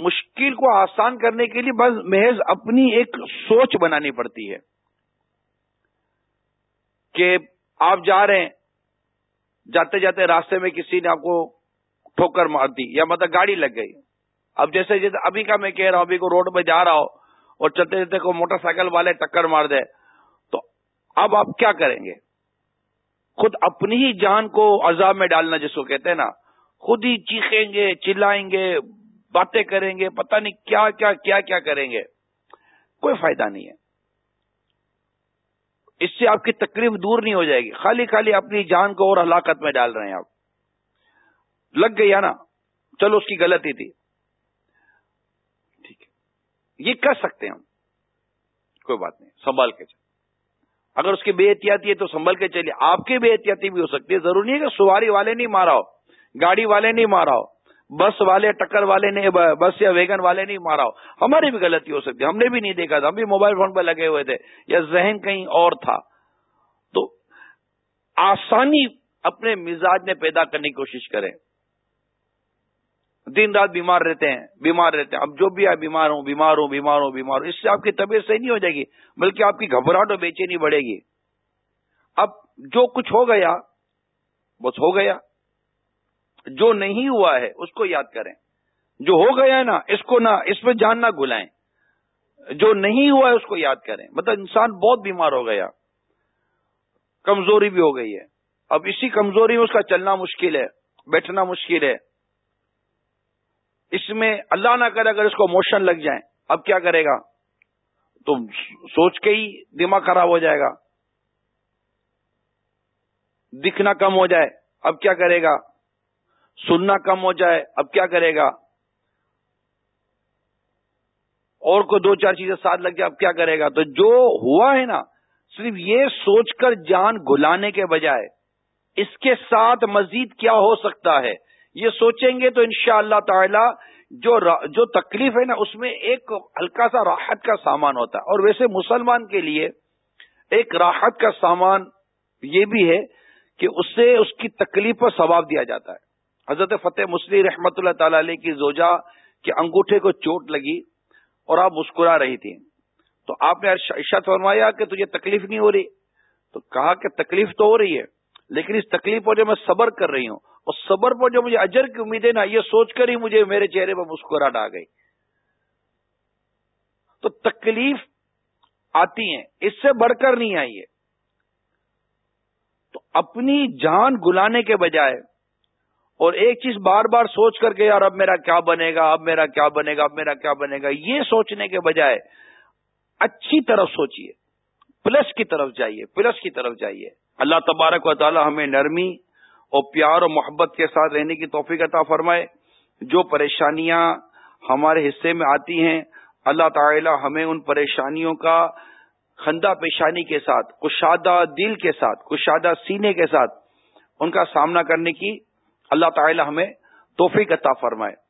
مشکل کو آسان کرنے کے لیے بس محض اپنی ایک سوچ بنانی پڑتی ہے کہ آپ جا رہے ہیں، جاتے جاتے راستے میں کسی نے آپ کو ٹھوکر مار دی یا مطلب گاڑی لگ گئی۔ اب جیسے جیسے ابھی کا میں کہہ رہا ہوں، ابھی کو روڈ پہ جا رہا ہوں اور چلتے چلتے کو موٹر سائیکل والے ٹکر مار دے، تو اب آپ کیا کریں گے؟ خود اپنی ہی جان کو عذاب میں ڈالنا جس کو کہتے ہیں نا، خود ہی چیخیں گے، چلائیں گے باتیں کریں گے، پتہ نہیں کیا کیا کیا کیا کریں گے۔ کوئی فائدہ نہیں ہے۔ اس سے آپ کی تکلیف دور نہیں ہو جائے گی۔ خالی خالی اپنی جان کو اور ہلاکت میں ڈال رہے ہیں آپ۔ لگ گئی ہے نا؟ چلو اس کی غلطی تھی۔ ٹھیک ہے۔ یہ کر سکتے ہیں ہم۔ کوئی بات نہیں۔ سنبھال کے چل اگر اس کی بے احتیاطی ہے تو سنبھل کے چلیے۔ آپ کی بے احتیاطی بھی ہو سکتی ہے۔ ضروری نہیں ہے کہ سواری والے نہیں مارا ہو، گاڑی والے نہیں مارا ہو۔ بس والے ٹکر والے نے، بس یا ویگن والے نہیں مارا ہو۔ ہماری بھی غلطی ہو سکتی ہم نے بھی نہیں دیکھا تھا۔ ہم بھی موبائل فون پہ لگے ہوئے تھے۔ یا ذہن کہیں اور تھا۔ تو آسانی اپنے مزاج میں پیدا کرنے کی کوشش کریں۔ دن رات بیمار رہتے ہیں، بیمار رہتے ہیں۔ اب جو بھی آپ بیمار ہوں بیمار ہوں بیمار ہوں بیمار ہوں۔ اس سے آپ کی طبیعت صحیح نہیں ہو جائے گی، بلکہ آپ کی گھبراہٹ اور بے چینی بڑھے گی۔ اب جو کچھ ہو گیا، بس ہو گیا۔ جو نہیں ہوا ہے، اس کو یاد کریں۔ جو ہو گیا ہے نا، اس کو نہ اس میں جان نہ گلائیں جو نہیں ہوا ہے، اس کو یاد کریں۔ مطلب انسان بہت بیمار ہو گیا۔ کمزوری بھی ہو گئی ہے۔ اب اسی کمزوری میں اس کا چلنا مشکل ہے، بیٹھنا مشکل ہے۔ اس میں اللہ نہ کرے اگر اس کو موشن لگ جائیں۔ اب کیا کرے گا؟ تو سوچ کے ہی دماغ خراب ہو جائے گا۔ دکھنا کم ہو جائے۔ اب کیا کرے گا؟ سننا کم ہو جائے، اب کیا کرے گا؟ اور کو دو چار چیزیں ساتھ لگ جائے اب کیا کرے گا؟ تو جو ہوا ہے نا، صرف یہ سوچ کر جان گلانے کے بجائے، اس کے ساتھ مزید کیا ہو سکتا ہے؟ یہ سوچیں گے تو انشاء اللہ تعالی جو جو تکلیف ہے نا، اس میں ایک ہلکا سا راحت کا سامان ہوتا ہے۔ اور ویسے مسلمان کے لیے ایک راحت کا سامان یہ بھی ہے کہ اس سے اس کی تکلیف پر ثواب دیا جاتا ہے۔ حضرت فتح مسلی رحمت اللہ تعالی علیہ کی زوجا کے انگوٹھے کو چوٹ لگی اور آپ مسکرا رہی تھی تو آپ نے ارشاد فرمایا کہ تجھے تکلیف نہیں ہو رہی؟ تو کہا کہ تکلیف تو ہو رہی ہے، لیکن اس تکلیف پر جو میں صبر کر رہی ہوں اور صبر پر جو مجھے اجر کی امید ہے نا یہ سوچ کر ہی مجھے میرے چہرے پر مسکراہٹ آ گئی۔ تو تکلیف آتی ہیں، اس سے بڑھ کر نہیں آئی ہے۔ تو اپنی جان گلانے کے بجائے اور ایک چیز بار بار سوچ کر کے یار اب میرا کیا بنے گا، اب میرا کیا بنے گا، اب میرا کیا بنے گا، یہ سوچنے کے بجائے اچھی طرف سوچیے پلس کی طرف جائیے، پلس کی طرف جائیے۔ اللہ تبارک و تعالی ہمیں نرمی اور پیار اور محبت کے ساتھ رہنے کی توفیق عطا فرمائے۔ جو پریشانیاں ہمارے حصے میں آتی ہیں، اللہ تعالی ہمیں ان پریشانیوں کا خندہ پیشانی کے ساتھ، کشادہ دل کے ساتھ، کشادہ سینے کے ساتھ ان کا سامنا کرنے کی اللہ تعالی ہمیں توفیق عطا فرمائے۔